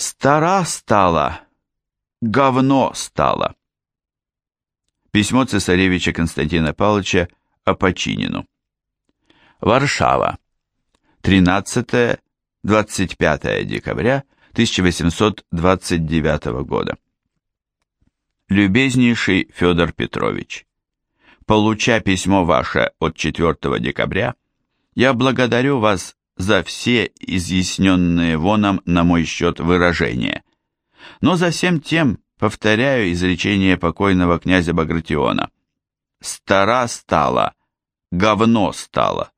Стара стала, говно стало. Письмо цесаревича Константина Павловича Апочинину. Варшава. 13-25 декабря 1829 года. Любезнейший Федор Петрович, получа письмо ваше от 4 декабря, я благодарю вас за все изъясненные воном на мой счет выражения. Но за всем тем повторяю изречение покойного князя Багратиона. «Стара стала, говно стало».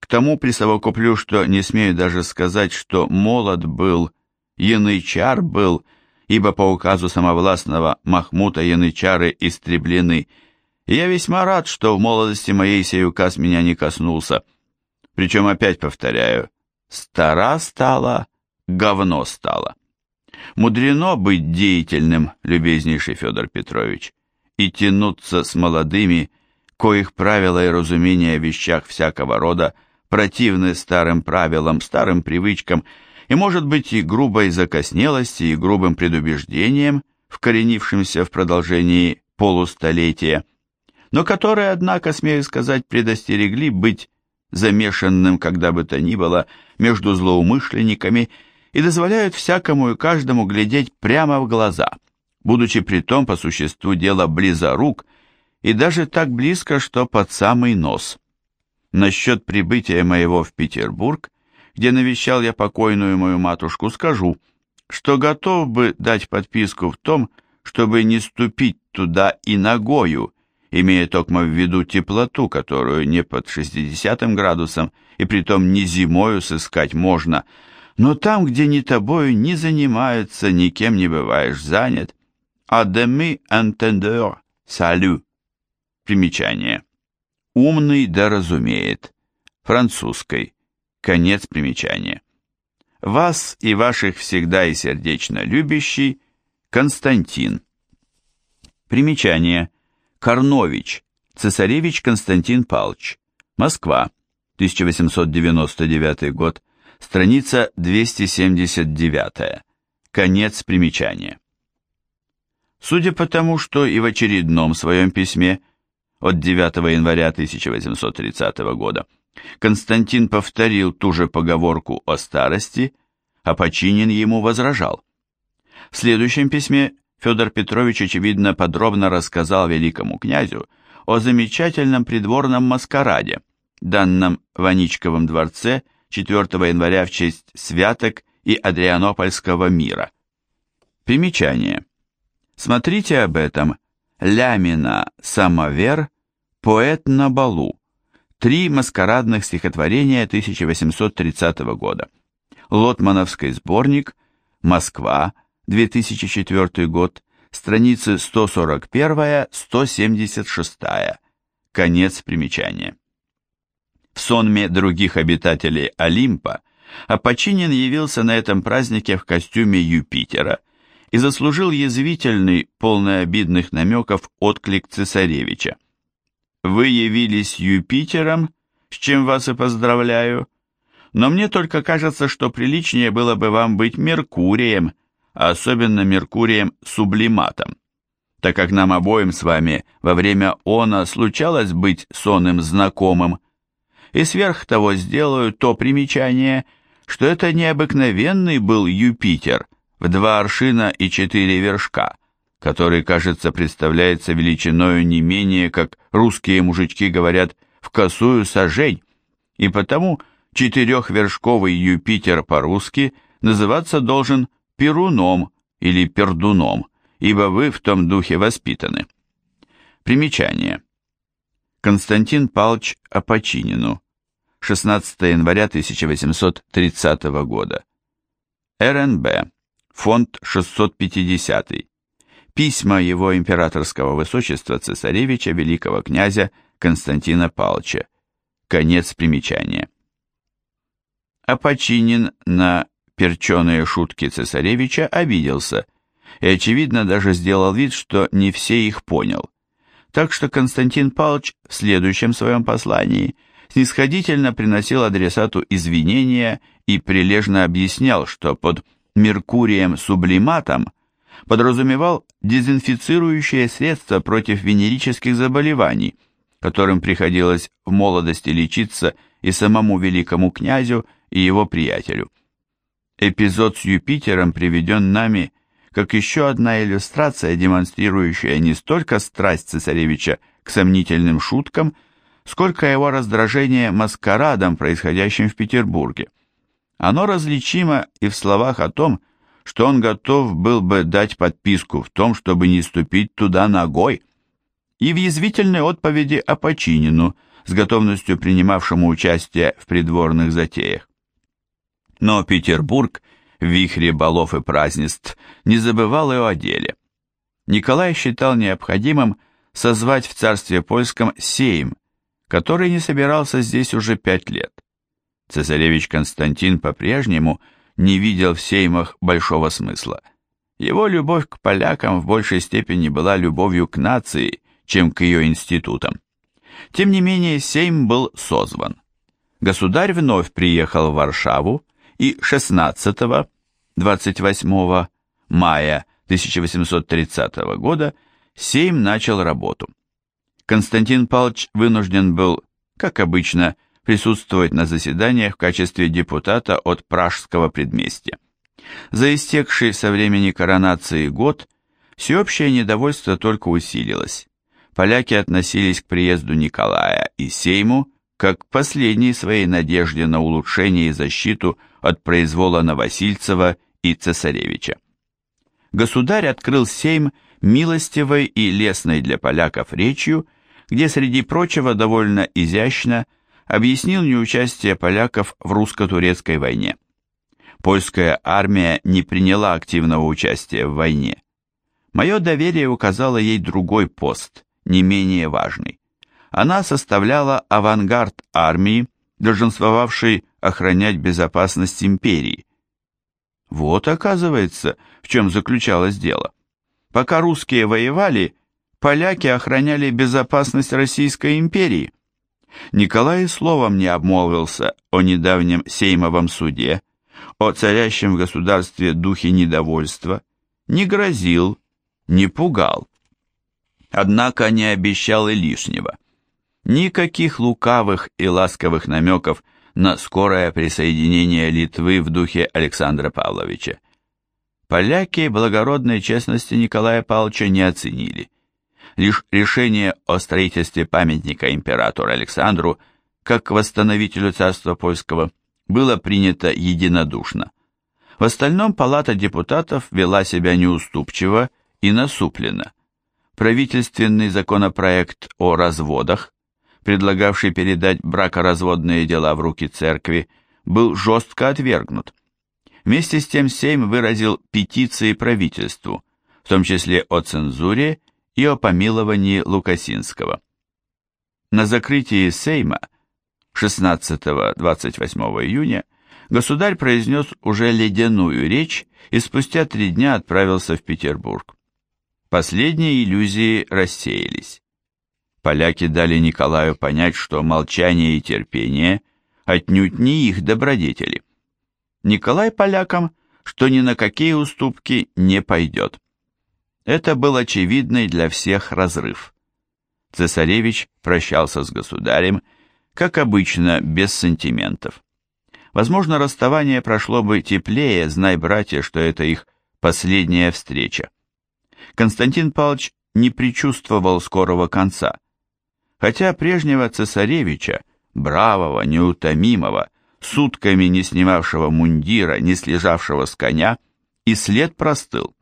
К тому присовокуплю, что не смею даже сказать, что молод был, янычар был, ибо по указу самовластного Махмута янычары истреблены. Я весьма рад, что в молодости моей сей указ меня не коснулся. Причем опять повторяю, стара стала, говно стало. Мудрено быть деятельным, любезнейший Федор Петрович, и тянуться с молодыми, коих правила и разумения о вещах всякого рода противны старым правилам, старым привычкам и, может быть, и грубой закоснелости, и грубым предубеждением, вкоренившимся в продолжении полустолетия, но которые, однако, смею сказать, предостерегли быть замешанным, когда бы то ни было, между злоумышленниками и дозволяют всякому и каждому глядеть прямо в глаза, будучи при том по существу дела близорук и даже так близко, что под самый нос. Насчет прибытия моего в Петербург, где навещал я покойную мою матушку, скажу, что готов бы дать подписку в том, чтобы не ступить туда и ногою, имея токмо в виду теплоту, которую не под 60 градусом и притом не зимою сыскать можно, но там, где ни тобою не занимаются, никем не бываешь занят. А demi entendeur, салю. Примечание. Умный да разумеет. Французской. Конец примечания. Вас и ваших всегда и сердечно любящий Константин. Примечание. Корнович. Цесаревич Константин Палч. Москва. 1899 год. Страница 279. Конец примечания. Судя по тому, что и в очередном своем письме – от 9 января 1830 года, Константин повторил ту же поговорку о старости, а Починин ему возражал. В следующем письме Федор Петрович, очевидно, подробно рассказал великому князю о замечательном придворном маскараде, данном в Аничковом дворце 4 января в честь святок и Адрианопольского мира. Примечание. Смотрите об этом Лямина «Самовер», «Поэт на балу», три маскарадных стихотворения 1830 года. Лотмановский сборник, Москва, 2004 год, страницы 141-176, конец примечания. В сонме других обитателей Олимпа Апочинин явился на этом празднике в костюме Юпитера – и заслужил язвительный, полный обидных намеков, отклик цесаревича. «Вы явились Юпитером, с чем вас и поздравляю, но мне только кажется, что приличнее было бы вам быть Меркурием, особенно Меркурием-сублиматом, так как нам обоим с вами во время она случалось быть сонным знакомым, и сверх того сделаю то примечание, что это необыкновенный был Юпитер, в два аршина и четыре вершка, который, кажется, представляется величиною не менее, как русские мужички говорят, в косую сажень, и потому четырехвершковый Юпитер по-русски называться должен Перуном или Пердуном, ибо вы в том духе воспитаны. Примечание. Константин Палч Апочинину, 16 января 1830 года. РНБ фонд 650, письма его императорского высочества цесаревича великого князя Константина Павловича, конец примечания. Апочинин на перченые шутки цесаревича обиделся и, очевидно, даже сделал вид, что не все их понял. Так что Константин Павлович в следующем своем послании снисходительно приносил адресату извинения и прилежно объяснял, что под меркурием-сублиматом подразумевал дезинфицирующее средство против венерических заболеваний, которым приходилось в молодости лечиться и самому великому князю, и его приятелю. Эпизод с Юпитером приведен нами как еще одна иллюстрация, демонстрирующая не столько страсть цесаревича к сомнительным шуткам, сколько его раздражение маскарадом, происходящим в Петербурге. Оно различимо и в словах о том, что он готов был бы дать подписку в том, чтобы не ступить туда ногой, и в язвительной отповеди о Починину, с готовностью принимавшему участие в придворных затеях. Но Петербург в вихре балов и празднеств не забывал и о деле. Николай считал необходимым созвать в царстве польском сейм, который не собирался здесь уже пять лет. Цесаревич Константин по-прежнему не видел в сеймах большого смысла. Его любовь к полякам в большей степени была любовью к нации, чем к ее институтам. Тем не менее, сейм был созван. Государь вновь приехал в Варшаву и 16-28 мая 1830 года Сейм начал работу. Константин Павлович вынужден был, как обычно, присутствовать на заседаниях в качестве депутата от Пражского предместья. За истекший со времени коронации год всеобщее недовольство только усилилось. Поляки относились к приезду Николая и Сейму как последней своей надежде на улучшение и защиту от произвола Новосильцева и Цесаревича. Государь открыл Сейм милостивой и лестной для поляков речью, где среди прочего довольно изящно объяснил неучастие поляков в русско-турецкой войне. Польская армия не приняла активного участия в войне. Мое доверие указало ей другой пост, не менее важный. Она составляла авангард армии, долженствовавшей охранять безопасность империи. Вот, оказывается, в чем заключалось дело. Пока русские воевали, поляки охраняли безопасность Российской империи. Николай словом не обмолвился о недавнем Сеймовом суде, о царящем в государстве духе недовольства, не грозил, не пугал. Однако не обещал и лишнего. Никаких лукавых и ласковых намеков на скорое присоединение Литвы в духе Александра Павловича. Поляки благородной честности Николая Павловича не оценили. Лишь решение о строительстве памятника императору Александру как восстановителю царства польского было принято единодушно. В остальном палата депутатов вела себя неуступчиво и насупленно. Правительственный законопроект о разводах, предлагавший передать бракоразводные дела в руки церкви, был жестко отвергнут. Вместе с тем Сейм выразил петиции правительству, в том числе о цензуре и о помиловании Лукасинского. На закрытии Сейма 16-28 июня государь произнес уже ледяную речь и спустя три дня отправился в Петербург. Последние иллюзии рассеялись. Поляки дали Николаю понять, что молчание и терпение отнюдь не их добродетели. Николай полякам, что ни на какие уступки не пойдет. Это был очевидный для всех разрыв. Цесаревич прощался с государем, как обычно, без сантиментов. Возможно, расставание прошло бы теплее, знай, братья, что это их последняя встреча. Константин Павлович не предчувствовал скорого конца, хотя прежнего цесаревича, бравого, неутомимого, сутками не снимавшего мундира, не слежавшего с коня, и след простыл.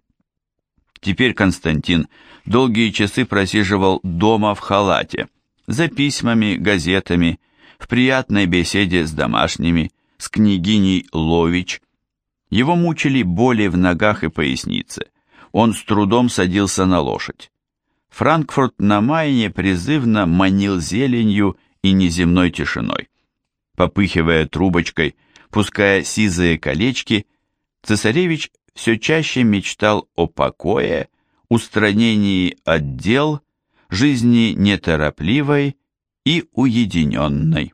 Теперь Константин долгие часы просиживал дома в халате, за письмами, газетами, в приятной беседе с домашними, с княгиней Лович. Его мучили боли в ногах и пояснице. Он с трудом садился на лошадь. Франкфурт на Майне призывно манил зеленью и неземной тишиной попыхивая трубочкой, пуская сизые колечки, цесаревич все чаще мечтал о покое, устранении от дел, жизни неторопливой и уединенной.